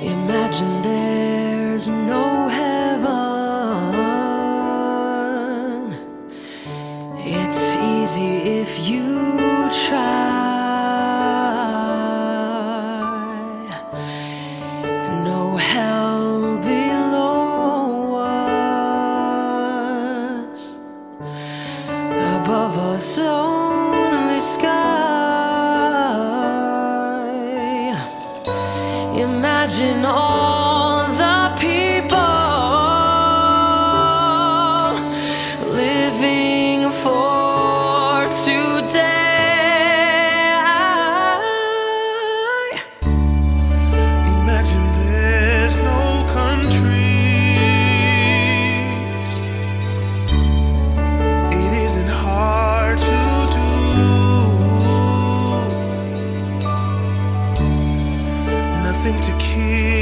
Imagine there's no heaven. It's easy if you try. Above us, only sky. Imagine all Nothing to for.